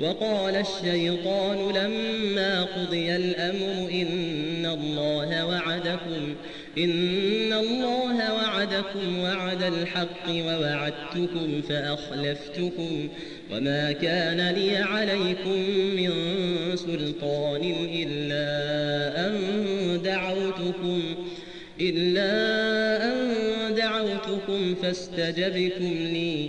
وقال الشيطان لما قضي الأمر إن الله وعدكم إن الله وعدكم وعد الحق ووعدتكم فأخلفتكم وما كان لي عليكم من سلطان إلا أن دعوتكم إلا أن دعوتكم فاستجبتم لي.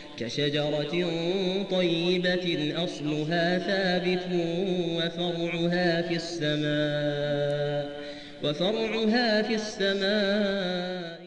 كشجرة طيبة أصلها ثابت وفرعها في السماء وفرعها في السماء.